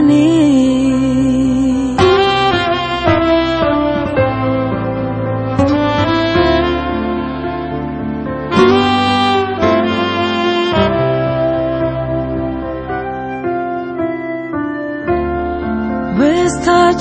With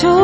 Sure.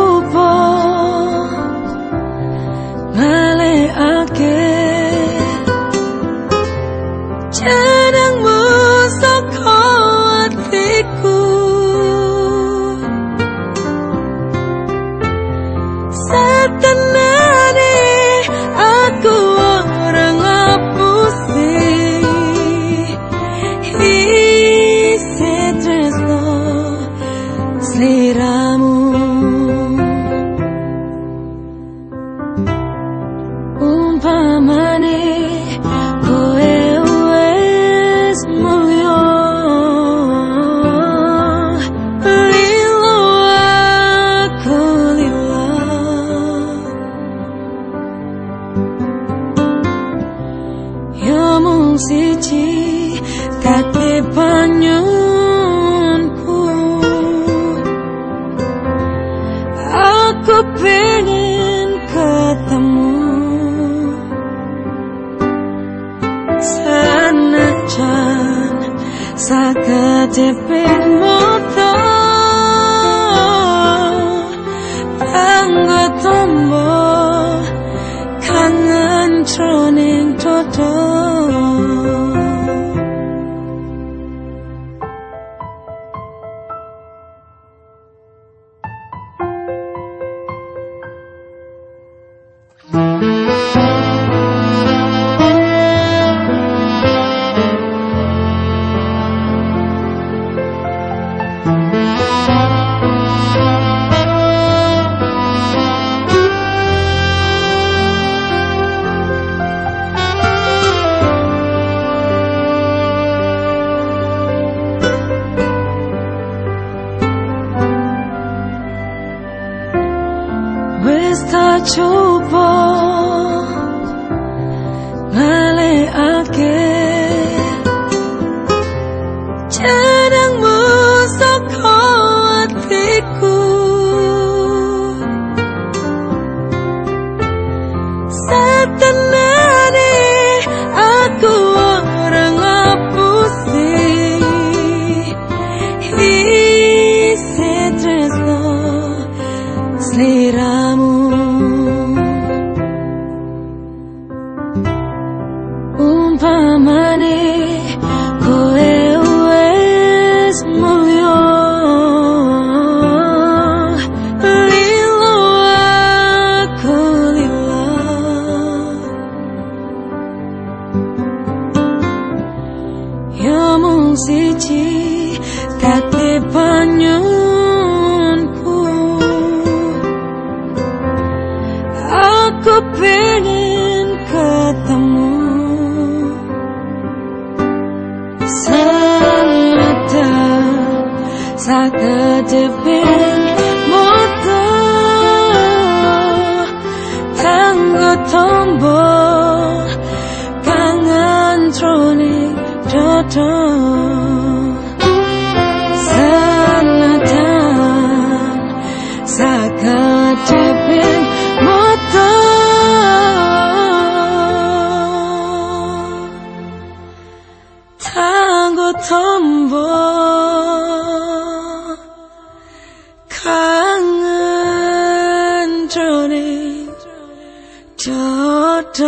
siji tapi penyunku, aku pengen wis tak coba ngalekake. Jenengmu saka atiku satenane aku ora ngapusi. Isi tresno sliramu siji dadi penyunku. Aku pengen ketemu Saat saat terjebak 사가잡힌 못도 타고 덤보 강은 조리 저도